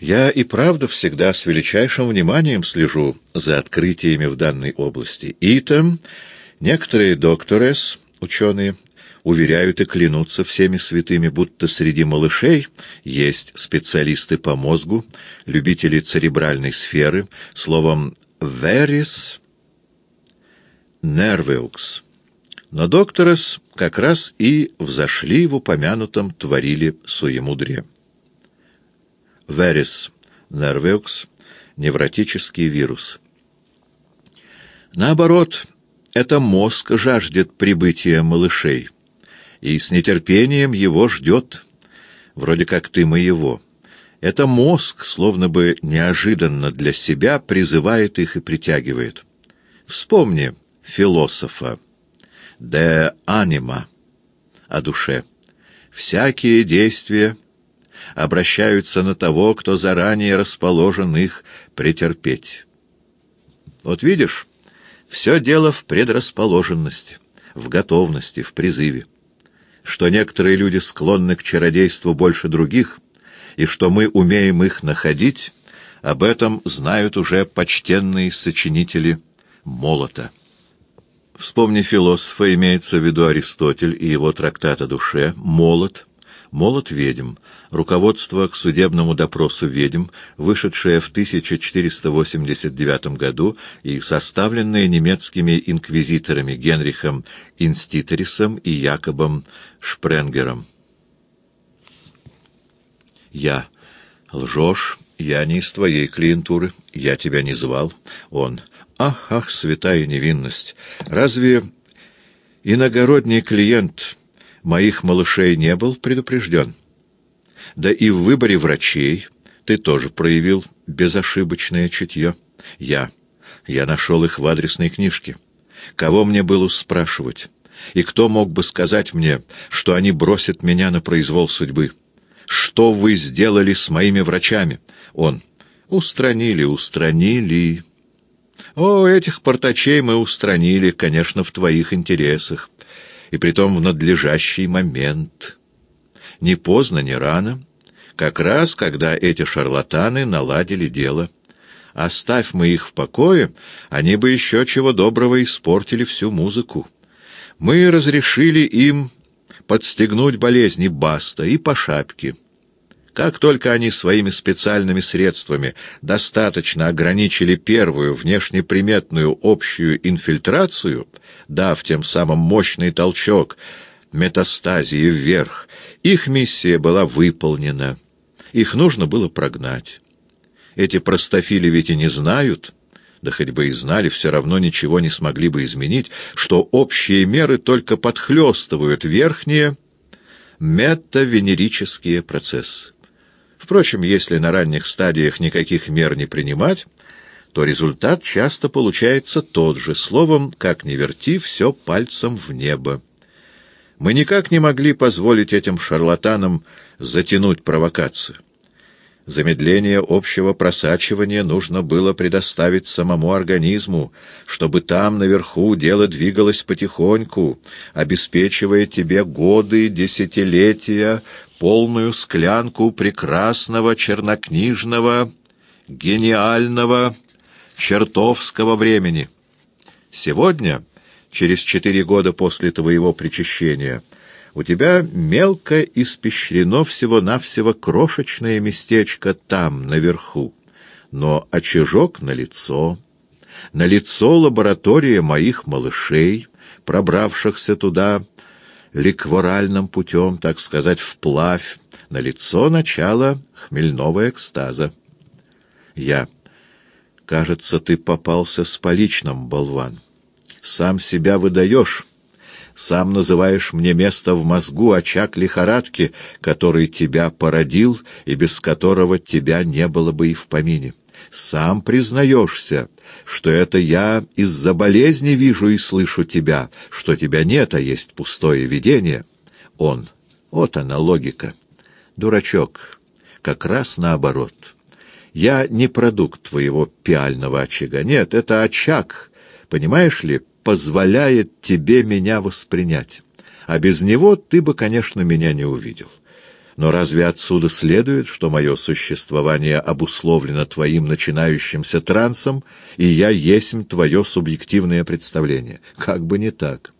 Я и правда всегда с величайшим вниманием слежу за открытиями в данной области. И там некоторые докторес, ученые, уверяют и клянутся всеми святыми, будто среди малышей есть специалисты по мозгу, любители церебральной сферы, словом «veris nerveux». Но докторес как раз и взошли в упомянутом творили суемудрие. Верис нервeux — невротический вирус. Наоборот, это мозг жаждет прибытия малышей, и с нетерпением его ждет, вроде как ты моего. Это мозг, словно бы неожиданно для себя, призывает их и притягивает. Вспомни философа «de anima» о душе. Всякие действия — обращаются на того, кто заранее расположен их претерпеть. Вот видишь, все дело в предрасположенности, в готовности, в призыве. Что некоторые люди склонны к чародейству больше других, и что мы умеем их находить, об этом знают уже почтенные сочинители молота. Вспомни философа, имеется в виду Аристотель и его трактат о душе, молот, молот ведьм, руководство к судебному допросу ведьм, вышедшее в 1489 году и составленное немецкими инквизиторами Генрихом Инститерисом и Якобом Шпренгером. Я. Лжешь, я не из твоей клиентуры, я тебя не звал. Он. Ах, ах, святая невинность! Разве иногородний клиент моих малышей не был предупрежден? Да и в выборе врачей ты тоже проявил безошибочное чутье. Я. Я нашел их в адресной книжке. Кого мне было спрашивать? И кто мог бы сказать мне, что они бросят меня на произвол судьбы? Что вы сделали с моими врачами? Он. Устранили, устранили. О, этих портачей мы устранили, конечно, в твоих интересах. И притом в надлежащий момент не поздно, не рано, как раз когда эти шарлатаны наладили дело. Оставь мы их в покое, они бы еще чего доброго испортили всю музыку. Мы разрешили им подстегнуть болезни Баста и по шапке. Как только они своими специальными средствами достаточно ограничили первую внешнеприметную общую инфильтрацию, дав тем самым мощный толчок метастазии вверх, их миссия была выполнена. Их нужно было прогнать. Эти простофили ведь и не знают, да хоть бы и знали, все равно ничего не смогли бы изменить, что общие меры только подхлестывают верхние метавенерические процессы. Впрочем, если на ранних стадиях никаких мер не принимать, то результат часто получается тот же, словом, как ни верти, все пальцем в небо. Мы никак не могли позволить этим шарлатанам затянуть провокацию. Замедление общего просачивания нужно было предоставить самому организму, чтобы там, наверху, дело двигалось потихоньку, обеспечивая тебе годы, десятилетия, полную склянку прекрасного чернокнижного, гениального, чертовского времени. Сегодня через четыре года после твоего причащения, у тебя мелко испещрено всего-навсего крошечное местечко там, наверху, но очажок на лицо, на лицо лаборатория моих малышей, пробравшихся туда ликворальным путем, так сказать, вплавь, на лицо начало хмельного экстаза. Я. Кажется, ты попался с поличным, болван сам себя выдаешь, сам называешь мне место в мозгу очаг лихорадки, который тебя породил и без которого тебя не было бы и в помине. Сам признаешься, что это я из-за болезни вижу и слышу тебя, что тебя нет, а есть пустое видение. Он. Вот она логика. Дурачок. Как раз наоборот. Я не продукт твоего пиального очага. Нет, это очаг, понимаешь ли, позволяет тебе меня воспринять. А без него ты бы, конечно, меня не увидел. Но разве отсюда следует, что мое существование обусловлено твоим начинающимся трансом, и я есмь твое субъективное представление? Как бы не так.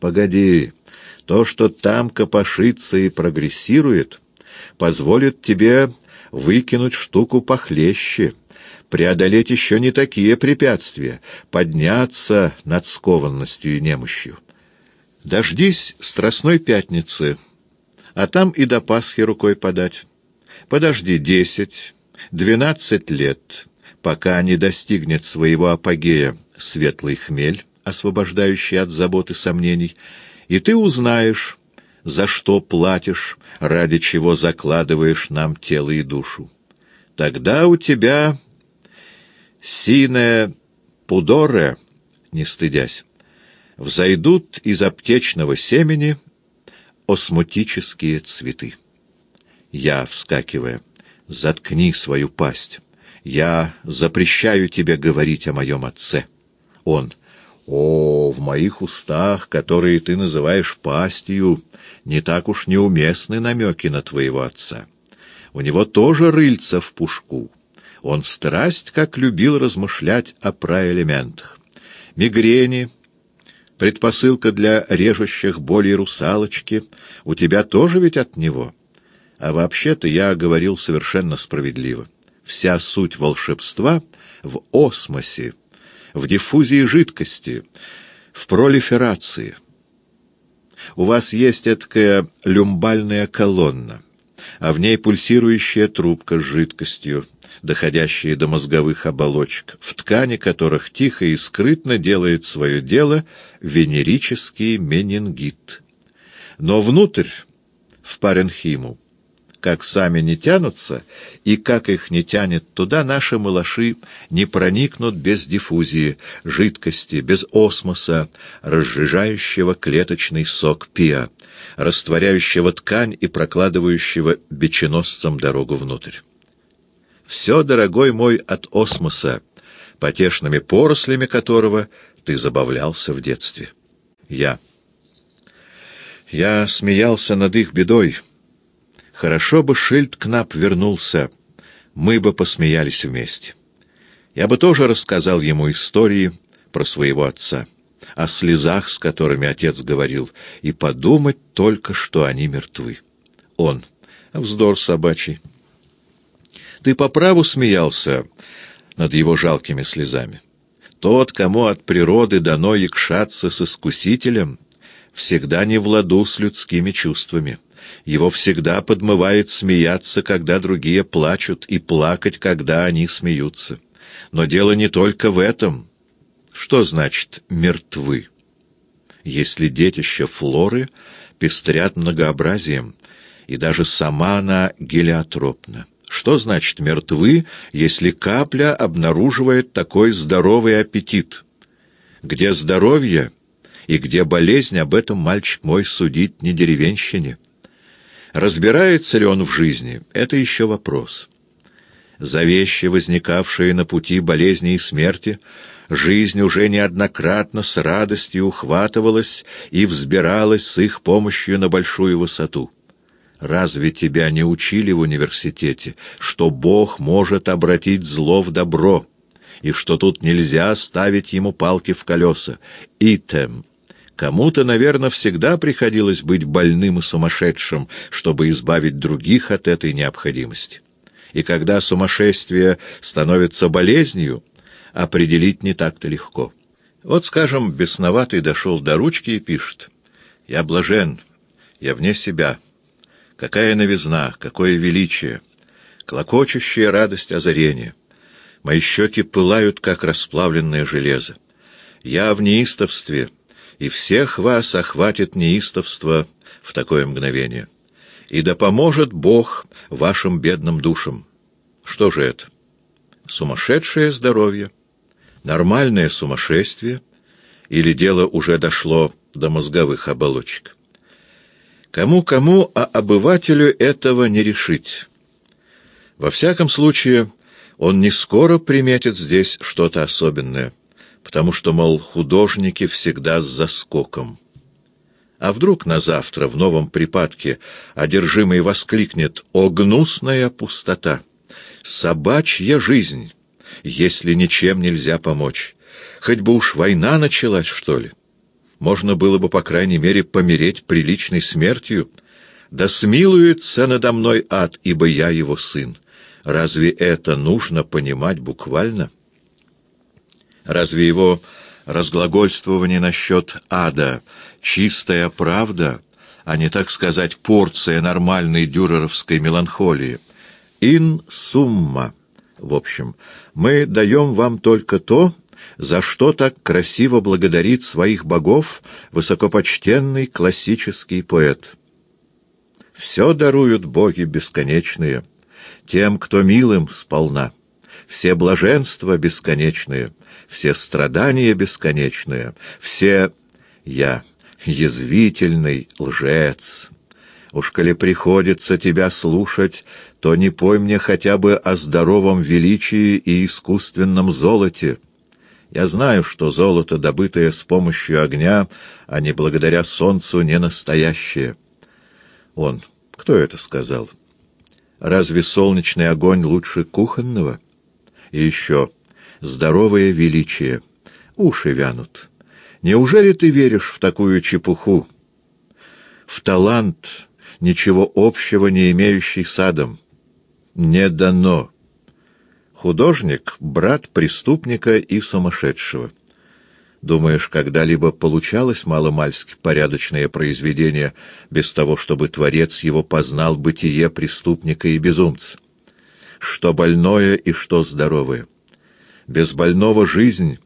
Погоди, то, что там копошится и прогрессирует, позволит тебе выкинуть штуку похлеще, преодолеть еще не такие препятствия, подняться над скованностью и немощью. Дождись Страстной Пятницы, а там и до Пасхи рукой подать. Подожди десять, двенадцать лет, пока не достигнет своего апогея светлый хмель, освобождающий от забот и сомнений, и ты узнаешь, за что платишь, ради чего закладываешь нам тело и душу. Тогда у тебя сине пудоре, не стыдясь, взойдут из аптечного семени осмутические цветы. Я, вскакивая, заткни свою пасть. Я запрещаю тебе говорить о моем отце. Он, о, в моих устах, которые ты называешь пастью, не так уж неуместны намеки на твоего отца. У него тоже рыльца в пушку. Он страсть, как любил размышлять о праэлементах. Мигрени, предпосылка для режущих болей русалочки, у тебя тоже ведь от него. А вообще-то я говорил совершенно справедливо. Вся суть волшебства в осмосе, в диффузии жидкости, в пролиферации. У вас есть эткая люмбальная колонна, а в ней пульсирующая трубка с жидкостью, доходящие до мозговых оболочек, в ткани которых тихо и скрытно делает свое дело венерический менингит. Но внутрь, в паренхиму, как сами не тянутся, и как их не тянет туда, наши малыши не проникнут без диффузии, жидкости, без осмоса, разжижающего клеточный сок пиа, растворяющего ткань и прокладывающего биченосцам дорогу внутрь. Все, дорогой мой, от осмоса, потешными порослями которого ты забавлялся в детстве. Я. Я смеялся над их бедой. Хорошо бы Шильд-Кнап вернулся, мы бы посмеялись вместе. Я бы тоже рассказал ему истории про своего отца, о слезах, с которыми отец говорил, и подумать только, что они мертвы. Он. Вздор собачий. Ты по праву смеялся над его жалкими слезами. Тот, кому от природы дано якшаться с искусителем, всегда не в ладу с людскими чувствами. Его всегда подмывает смеяться, когда другие плачут, и плакать, когда они смеются. Но дело не только в этом. Что значит «мертвы»? Если детища флоры пестрят многообразием, и даже сама она гелиотропна. Что значит «мертвы», если капля обнаруживает такой здоровый аппетит? Где здоровье и где болезнь, об этом мальчик мой судить не деревенщине. Разбирается ли он в жизни, это еще вопрос. За вещи, возникавшие на пути болезни и смерти, жизнь уже неоднократно с радостью ухватывалась и взбиралась с их помощью на большую высоту. Разве тебя не учили в университете, что Бог может обратить зло в добро, и что тут нельзя ставить ему палки в колеса? Итем. Кому-то, наверное, всегда приходилось быть больным и сумасшедшим, чтобы избавить других от этой необходимости. И когда сумасшествие становится болезнью, определить не так-то легко. Вот, скажем, бесноватый дошел до ручки и пишет «Я блажен, я вне себя». Какая новизна, какое величие! Клокочущая радость озарения! Мои щеки пылают, как расплавленное железо. Я в неистовстве, и всех вас охватит неистовство в такое мгновение. И да поможет Бог вашим бедным душам. Что же это? Сумасшедшее здоровье? Нормальное сумасшествие? Или дело уже дошло до мозговых оболочек? Кому-кому, а обывателю этого не решить. Во всяком случае, он не скоро приметит здесь что-то особенное, потому что, мол, художники всегда с заскоком. А вдруг на завтра в новом припадке одержимый воскликнет «О, гнусная пустота! Собачья жизнь! Если ничем нельзя помочь! Хоть бы уж война началась, что ли! Можно было бы, по крайней мере, помереть приличной смертью. Да смилуется надо мной ад, ибо я его сын. Разве это нужно понимать буквально? Разве его разглагольствование насчет ада — чистая правда, а не, так сказать, порция нормальной дюреровской меланхолии. «Ин сумма». В общем, мы даем вам только то, за что так красиво благодарит своих богов высокопочтенный классический поэт. Все даруют боги бесконечные, тем, кто милым сполна, все блаженства бесконечные, все страдания бесконечные, все «я» язвительный лжец. Уж коли приходится тебя слушать, то не пой мне хотя бы о здоровом величии и искусственном золоте. Я знаю, что золото, добытое с помощью огня, а не благодаря солнцу, не настоящее. Он. Кто это сказал? Разве солнечный огонь лучше кухонного? И еще здоровое величие. Уши вянут. Неужели ты веришь в такую чепуху? В талант, ничего общего не имеющий с адом. Не дано. Художник — брат преступника и сумасшедшего. Думаешь, когда-либо получалось маломальски порядочное произведение без того, чтобы творец его познал бытие преступника и безумца? Что больное и что здоровое? Без больного жизнь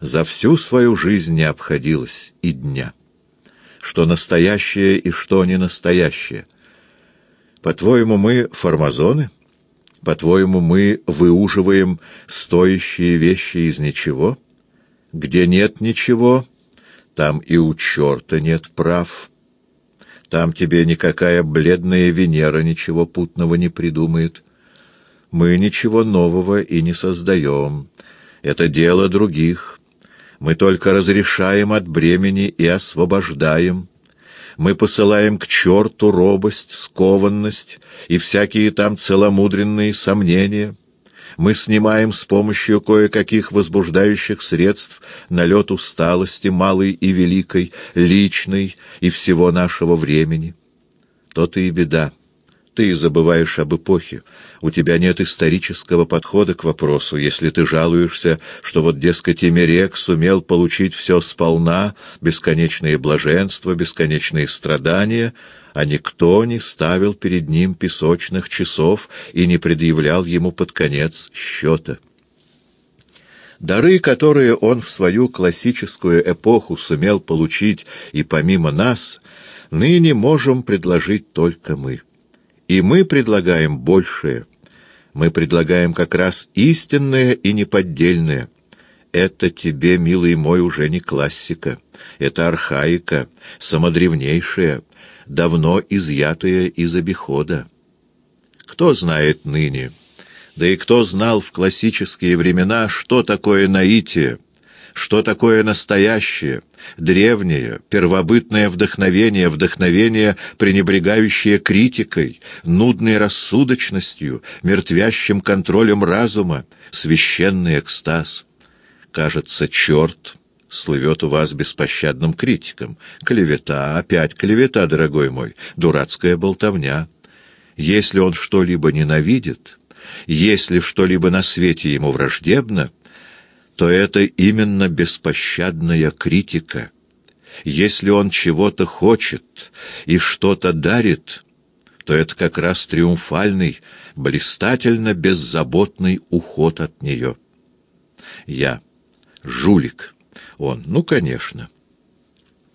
за всю свою жизнь не обходилась и дня. Что настоящее и что не настоящее. По-твоему, мы формазоны? По-твоему, мы выуживаем стоящие вещи из ничего? Где нет ничего, там и у черта нет прав. Там тебе никакая бледная Венера ничего путного не придумает. Мы ничего нового и не создаем. Это дело других. Мы только разрешаем от бремени и освобождаем. Мы посылаем к черту робость, скованность и всякие там целомудренные сомнения. Мы снимаем с помощью кое-каких возбуждающих средств налет усталости, малой и великой, личной и всего нашего времени. То-то и беда. Ты забываешь об эпохе. У тебя нет исторического подхода к вопросу, если ты жалуешься, что вот, дескать, Эмерек сумел получить все сполна, бесконечные блаженства, бесконечные страдания, а никто не ставил перед ним песочных часов и не предъявлял ему под конец счета. Дары, которые он в свою классическую эпоху сумел получить и помимо нас, ныне можем предложить только мы. И мы предлагаем большее. Мы предлагаем как раз истинное и неподдельное. Это тебе, милый мой, уже не классика. Это архаика, самодревнейшая, давно изъятая из обихода. Кто знает ныне, да и кто знал в классические времена, что такое наитие, что такое настоящее, древнее, первобытное вдохновение, вдохновение, пренебрегающее критикой, нудной рассудочностью, мертвящим контролем разума, священный экстаз. Кажется, черт слывет у вас беспощадным критиком. Клевета, опять клевета, дорогой мой, дурацкая болтовня. Если он что-либо ненавидит, если что-либо на свете ему враждебно, то это именно беспощадная критика. Если он чего-то хочет и что-то дарит, то это как раз триумфальный, блистательно беззаботный уход от нее. Я. Жулик. Он. Ну, конечно.